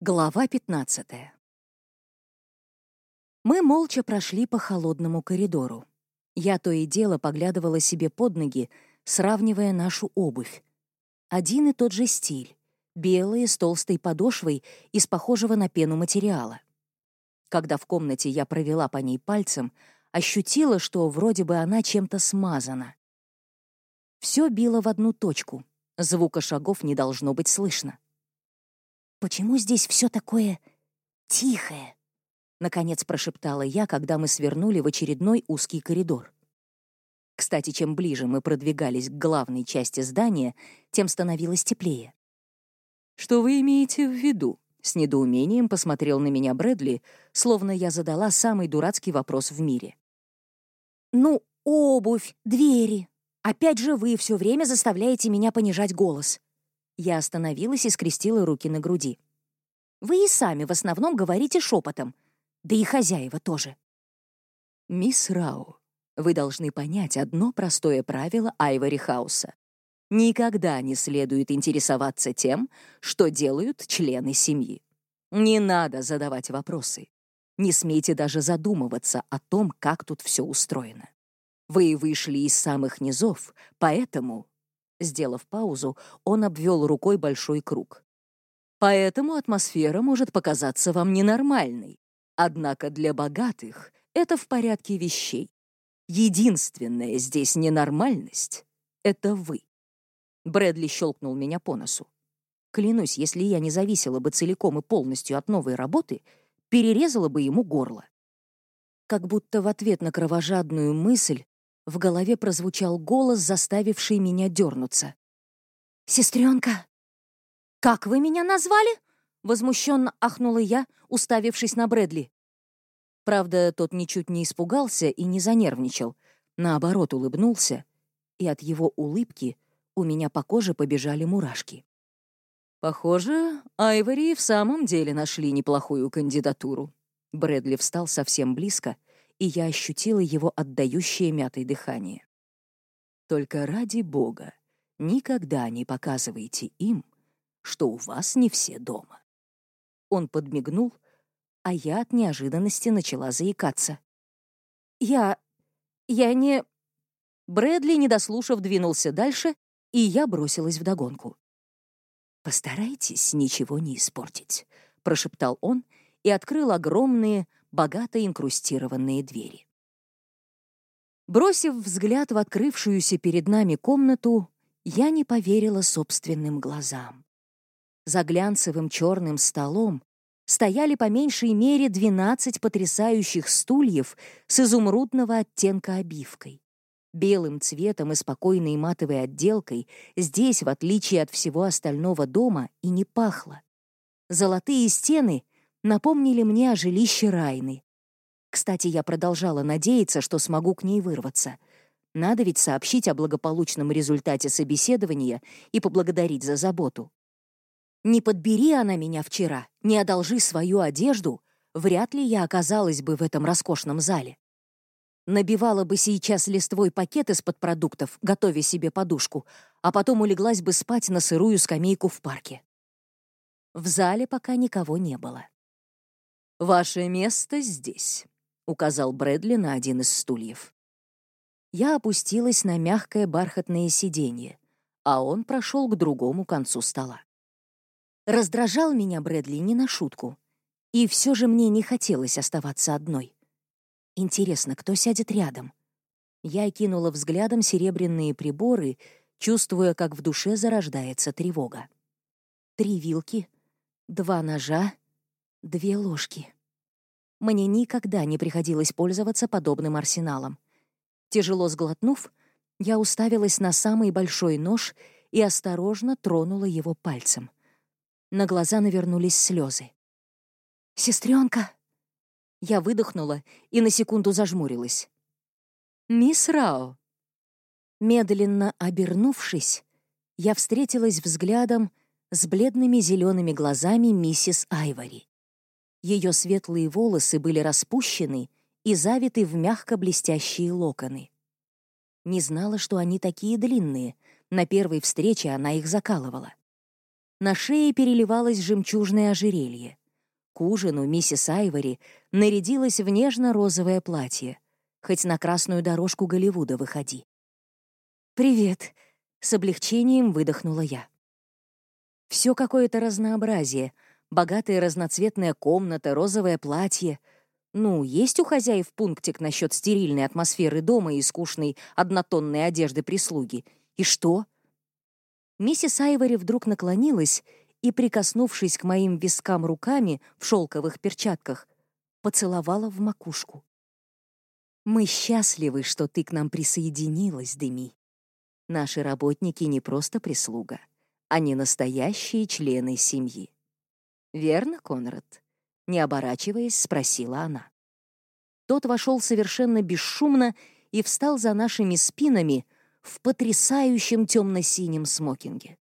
Глава 15 Мы молча прошли по холодному коридору. Я то и дело поглядывала себе под ноги, сравнивая нашу обувь. Один и тот же стиль. Белые, с толстой подошвой, из похожего на пену материала. Когда в комнате я провела по ней пальцем, ощутила, что вроде бы она чем-то смазана. Все било в одну точку. Звука шагов не должно быть слышно. «Почему здесь все такое тихое?» Наконец прошептала я, когда мы свернули в очередной узкий коридор. Кстати, чем ближе мы продвигались к главной части здания, тем становилось теплее. «Что вы имеете в виду?» С недоумением посмотрел на меня Брэдли, словно я задала самый дурацкий вопрос в мире. «Ну, обувь, двери. Опять же вы все время заставляете меня понижать голос. Я остановилась и скрестила руки на груди. «Вы и сами в основном говорите шепотом. Да и хозяева тоже». «Мисс Рау, вы должны понять одно простое правило Айвори Хауса. Никогда не следует интересоваться тем, что делают члены семьи. Не надо задавать вопросы. Не смейте даже задумываться о том, как тут все устроено. Вы вышли из самых низов, поэтому Сделав паузу, он обвел рукой большой круг. Поэтому атмосфера может показаться вам ненормальной. Однако для богатых это в порядке вещей. Единственная здесь ненормальность — это вы. Брэдли щелкнул меня по носу. Клянусь, если я не зависела бы целиком и полностью от новой работы, перерезала бы ему горло. Как будто в ответ на кровожадную мысль в голове прозвучал голос, заставивший меня дернуться. «Сестренка!» «Как вы меня назвали?» — возмущенно ахнула я, уставившись на Брэдли. Правда, тот ничуть не испугался и не занервничал, наоборот, улыбнулся, и от его улыбки у меня по коже побежали мурашки. «Похоже, Айвори в самом деле нашли неплохую кандидатуру». Брэдли встал совсем близко — и я ощутила его отдающее мятой дыхание. Только ради Бога, никогда не показывайте им, что у вас не все дома. Он подмигнул, а я от неожиданности начала заикаться. «Я... я не...» Брэдли, не дослушав, двинулся дальше, и я бросилась вдогонку. «Постарайтесь ничего не испортить», — прошептал он и открыл огромные, богато инкрустированные двери. Бросив взгляд в открывшуюся перед нами комнату, я не поверила собственным глазам. За глянцевым черным столом стояли по меньшей мере 12 потрясающих стульев с изумрудного оттенка обивкой. Белым цветом и спокойной матовой отделкой здесь, в отличие от всего остального дома, и не пахло. Золотые стены напомнили мне о жилище Райны. Кстати, я продолжала надеяться, что смогу к ней вырваться. Надо ведь сообщить о благополучном результате собеседования и поблагодарить за заботу. Не подбери она меня вчера, не одолжи свою одежду, вряд ли я оказалась бы в этом роскошном зале. Набивала бы сейчас листвой пакет из-под продуктов, готовя себе подушку, а потом улеглась бы спать на сырую скамейку в парке. В зале пока никого не было. «Ваше место здесь», — указал Брэдли на один из стульев. Я опустилась на мягкое бархатное сиденье, а он прошел к другому концу стола. Раздражал меня Брэдли не на шутку, и все же мне не хотелось оставаться одной. Интересно, кто сядет рядом? Я кинула взглядом серебряные приборы, чувствуя, как в душе зарождается тревога. Три вилки, два ножа — Две ложки. Мне никогда не приходилось пользоваться подобным арсеналом. Тяжело сглотнув, я уставилась на самый большой нож и осторожно тронула его пальцем. На глаза навернулись слезы. «Сестренка!» Я выдохнула и на секунду зажмурилась. «Мисс Рао!» Медленно обернувшись, я встретилась взглядом с бледными зелеными глазами миссис Айвори. Ее светлые волосы были распущены и завиты в мягко блестящие локоны. Не знала, что они такие длинные. На первой встрече она их закалывала. На шее переливалось жемчужное ожерелье. К ужину миссис Айвори нарядилась в нежно-розовое платье. Хоть на красную дорожку Голливуда выходи. «Привет», — с облегчением выдохнула я. Все какое-то разнообразие. Богатая разноцветная комната, розовое платье. Ну, есть у хозяев пунктик насчет стерильной атмосферы дома и скучной однотонной одежды прислуги. И что? Миссис Айвори вдруг наклонилась и, прикоснувшись к моим вискам руками в шелковых перчатках, поцеловала в макушку. «Мы счастливы, что ты к нам присоединилась, Деми. Наши работники не просто прислуга, они настоящие члены семьи. Верно, Конрад?» Не оборачиваясь, спросила она. Тот вошел совершенно бесшумно и встал за нашими спинами в потрясающем темно-синем смокинге.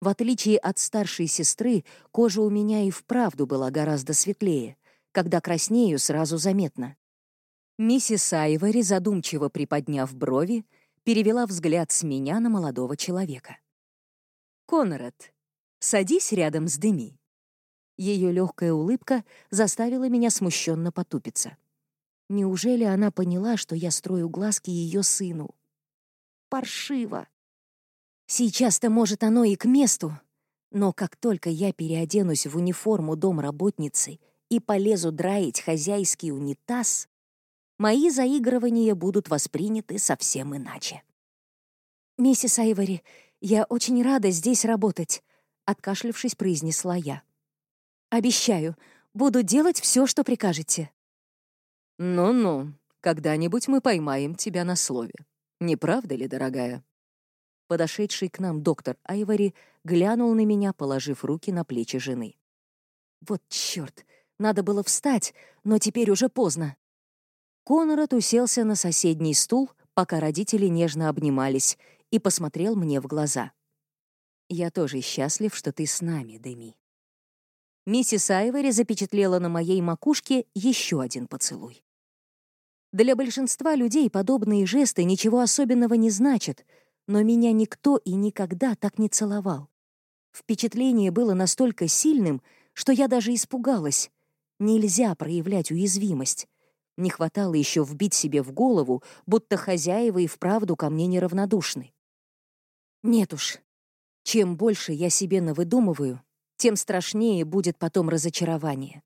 В отличие от старшей сестры, кожа у меня и вправду была гораздо светлее. Когда краснею, сразу заметно. Миссис Айвори, задумчиво приподняв брови, перевела взгляд с меня на молодого человека. «Конрад, садись рядом с Деми». Ее легкая улыбка заставила меня смущенно потупиться. Неужели она поняла, что я строю глазки ее сыну? Паршиво. Сейчас-то, может, оно и к месту. Но как только я переоденусь в униформу домработницы и полезу драить хозяйский унитаз, мои заигрывания будут восприняты совсем иначе. «Миссис Айвори, я очень рада здесь работать», — откашлившись, произнесла я. «Обещаю, буду делать все, что прикажете». «Ну-ну, когда-нибудь мы поймаем тебя на слове. Не правда ли, дорогая?» Подошедший к нам доктор Айвори глянул на меня, положив руки на плечи жены. «Вот чёрт! Надо было встать, но теперь уже поздно». Конрад уселся на соседний стул, пока родители нежно обнимались, и посмотрел мне в глаза. «Я тоже счастлив, что ты с нами, Деми». Миссис Айвори запечатлела на моей макушке еще один поцелуй. Для большинства людей подобные жесты ничего особенного не значат — но меня никто и никогда так не целовал. Впечатление было настолько сильным, что я даже испугалась. Нельзя проявлять уязвимость. Не хватало еще вбить себе в голову, будто хозяева и вправду ко мне неравнодушны. Нет уж. Чем больше я себе навыдумываю, тем страшнее будет потом разочарование.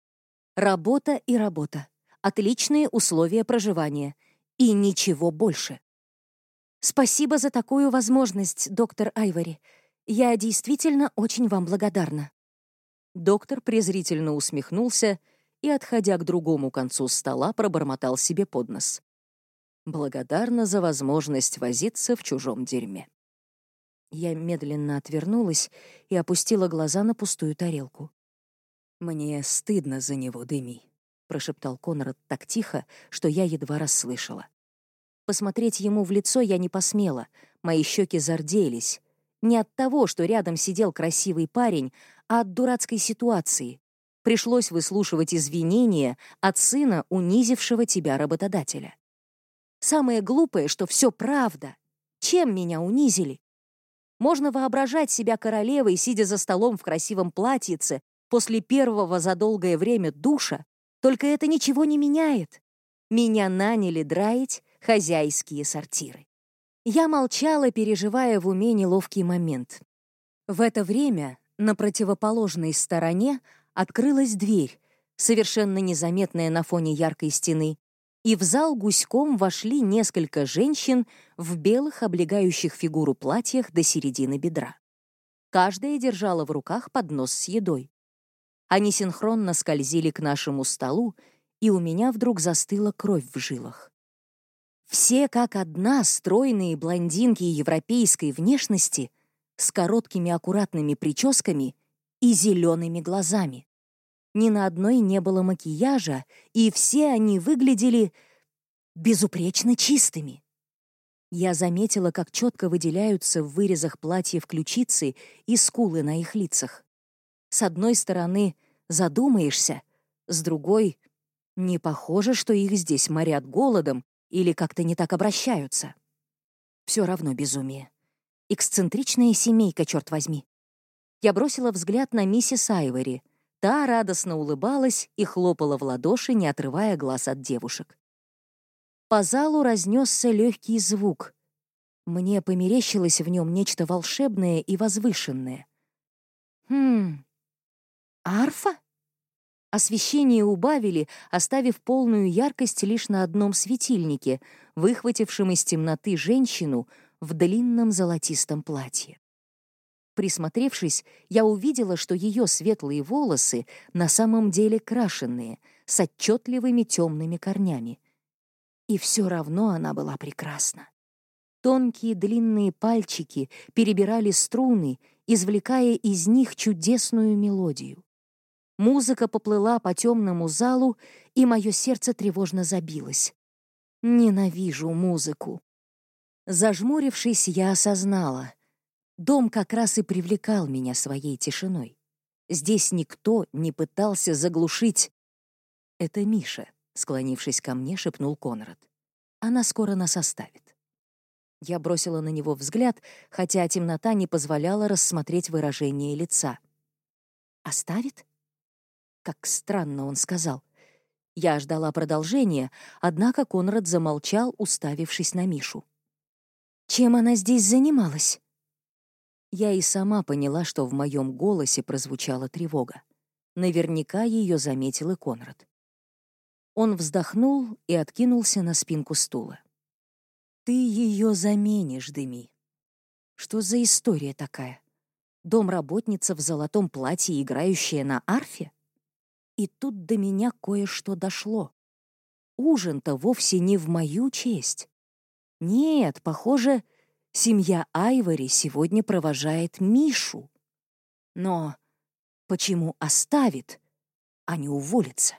Работа и работа. Отличные условия проживания. И ничего больше. Спасибо за такую возможность, доктор Айвори. Я действительно очень вам благодарна. Доктор презрительно усмехнулся и, отходя к другому концу стола, пробормотал себе под нос. Благодарна за возможность возиться в чужом дерьме. Я медленно отвернулась и опустила глаза на пустую тарелку. «Мне стыдно за него, Деми», — прошептал Конрад так тихо, что я едва расслышала. Посмотреть ему в лицо я не посмела, мои щеки зарделись. Не от того, что рядом сидел красивый парень, а от дурацкой ситуации. Пришлось выслушивать извинения от сына, унизившего тебя работодателя. Самое глупое, что все правда. Чем меня унизили? Можно воображать себя королевой, сидя за столом в красивом платьице после первого за долгое время душа, только это ничего не меняет. Меня наняли драить, хозяйские сортиры. Я молчала, переживая в уме неловкий момент. В это время на противоположной стороне открылась дверь, совершенно незаметная на фоне яркой стены, и в зал гуськом вошли несколько женщин в белых облегающих фигуру платьях до середины бедра. Каждая держала в руках поднос с едой. Они синхронно скользили к нашему столу, и у меня вдруг застыла кровь в жилах. Все как одна стройные блондинки европейской внешности с короткими аккуратными прическами и зелеными глазами. Ни на одной не было макияжа, и все они выглядели безупречно чистыми. Я заметила, как четко выделяются в вырезах платьев ключицы и скулы на их лицах. С одной стороны, задумаешься, с другой — не похоже, что их здесь морят голодом или как-то не так обращаются. Все равно безумие. Эксцентричная семейка, черт возьми. Я бросила взгляд на миссис Айвори. Та радостно улыбалась и хлопала в ладоши, не отрывая глаз от девушек. По залу разнесся легкий звук. Мне померещилось в нем нечто волшебное и возвышенное. Хм, арфа? Освещение убавили, оставив полную яркость лишь на одном светильнике, выхватившем из темноты женщину в длинном золотистом платье. Присмотревшись, я увидела, что ее светлые волосы на самом деле крашенные, с отчетливыми темными корнями. И все равно она была прекрасна. Тонкие длинные пальчики перебирали струны, извлекая из них чудесную мелодию. Музыка поплыла по темному залу, и мое сердце тревожно забилось. Ненавижу музыку. Зажмурившись, я осознала. Дом как раз и привлекал меня своей тишиной. Здесь никто не пытался заглушить. «Это Миша», — склонившись ко мне, шепнул Конрад. «Она скоро нас оставит». Я бросила на него взгляд, хотя темнота не позволяла рассмотреть выражение лица. «Оставит?» Как странно он сказал. Я ждала продолжения, однако Конрад замолчал, уставившись на Мишу. «Чем она здесь занималась?» Я и сама поняла, что в моем голосе прозвучала тревога. Наверняка ее заметил и Конрад. Он вздохнул и откинулся на спинку стула. «Ты ее заменишь, Деми. Что за история такая? Домработница в золотом платье, играющая на арфе?» И тут до меня кое-что дошло. Ужин-то вовсе не в мою честь. Нет, похоже, семья Айвори сегодня провожает Мишу. Но почему оставит, а не уволится?